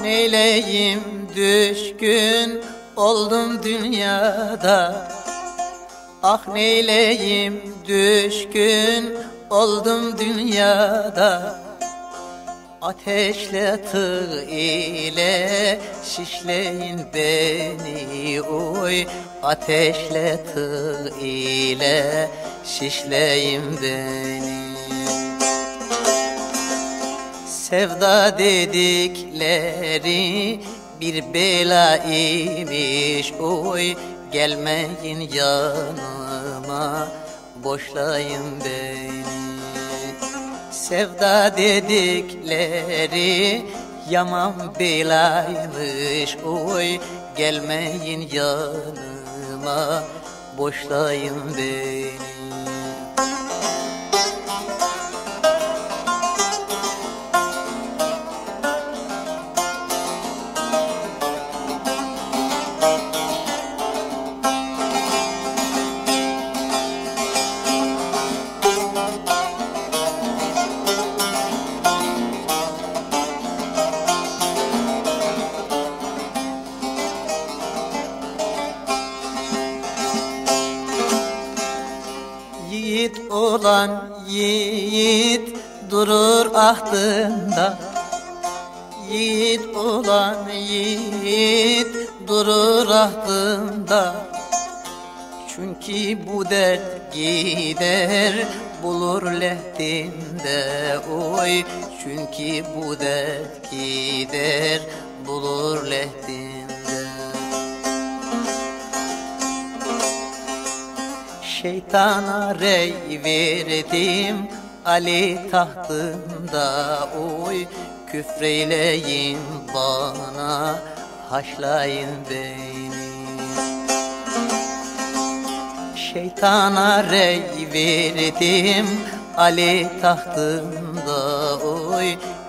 neyleyim düşkün oldum dünyada. Ah neyleyim düşkün oldum dünyada. Ateşle tığ ile şişleyin beni oy Ateşle tığ ile şişleyin beni Sevda dedikleri bir bela imiş. Oy Gelmeyin yanıma boşlayın beni. Sevda dedikleri yaman belaymış. Oy Gelmeyin yanıma boşlayın beni olan yiğit durur ahtında Yiğit olan yiğit durur ahtında Çünkü bu dert gider bulur lehdinde Oy. Çünkü bu dert gider bulur lehdinde Şeytana rey verdim. Ali tahtında oy Küfreyleyin bana haşlayın beni. Şeytana rey verdim Ali tahtında oy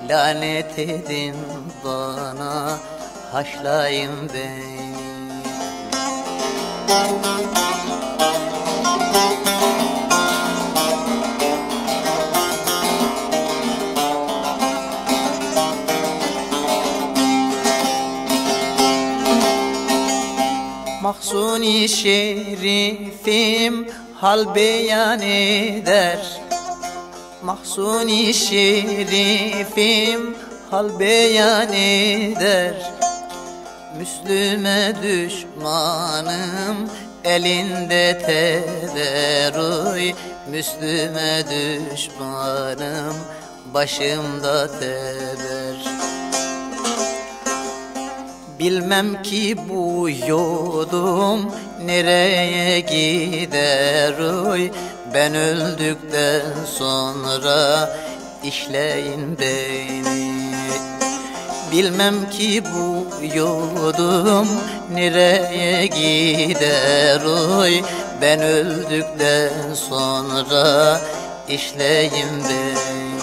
Lanet edin bana haşlayın beni Mahsuni şerifim hal beyan eder. Mahsuni şerifim hal beyan eder. Müslüme düşmanım elinde teberruy. Müslüme düşmanım başımda teber Bilmem ki bu yolum nereye gider oy Ben öldükten sonra işleyin beni. Bilmem ki bu yolum nereye gider oy Ben öldükten sonra işleyin beni